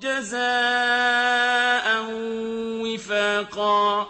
جَزَاءً وِفَاقًا